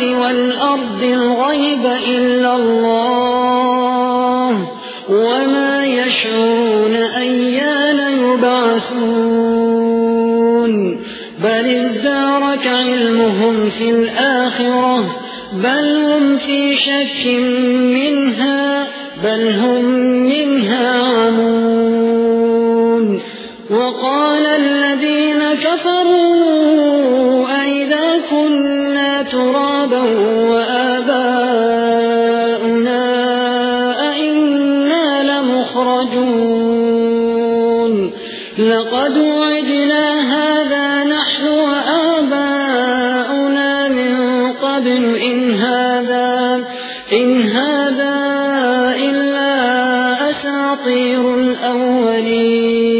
السَّمَاوَاتِ وَالْأَرْضِ الْغَيْبَ إِلَّا اللَّهُ وَمَا يَشْعُرُونَ أَيَّانَ يُبْعَثُونَ بَلِ ادَّارَكَ عِلْمُهُمْ فِي الْآخِرَةِ بَلْ هُمْ فِي شَكٍّ مِّنْهَا بَلْ هُمْ مِنْهَا عَمُونَ وَقَالَ تُرَابًا وَآبَاؤُنَا أَإِنَّا لَمُخْرَجُونَ. لَقَدْ وُعِدْنَا هَٰذَا نَحْنُ وَآبَاؤُنَا مِن قَبْلُ. إِنْ هَٰذَا إن هذا إلا أساطير الأولين.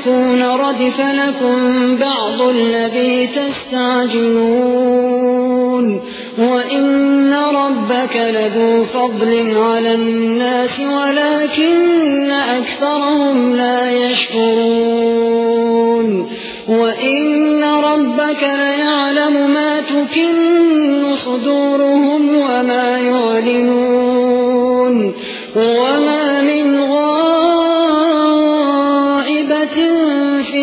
يكون ردف لكم بعض الذي تستعجلون. وإن ربك لذو فضل على الناس ولكن أكثرهم لا يشكرون. وإن ربك ليعلم